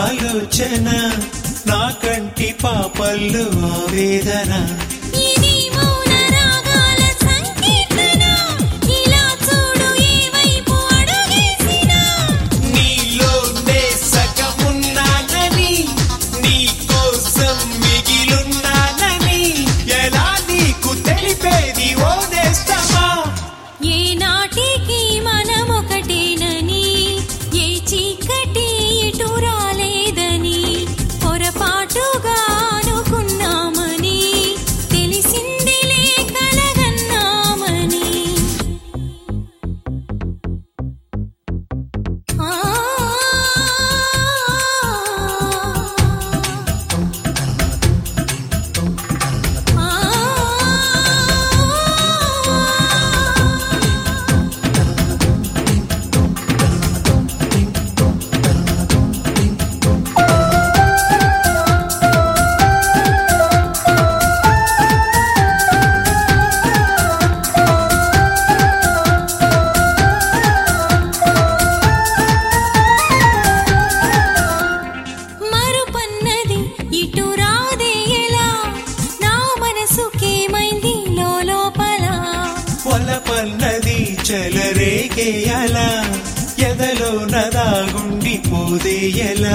ఆలోచన నా కంటి పాపల్లు వేదన ಒಲಪಲ್ಲದಿ ಚಲರೇಗೆಯಲ ಎದಲೋ ನದಾಗುಂಡಿ ಪೋದೆಯಲ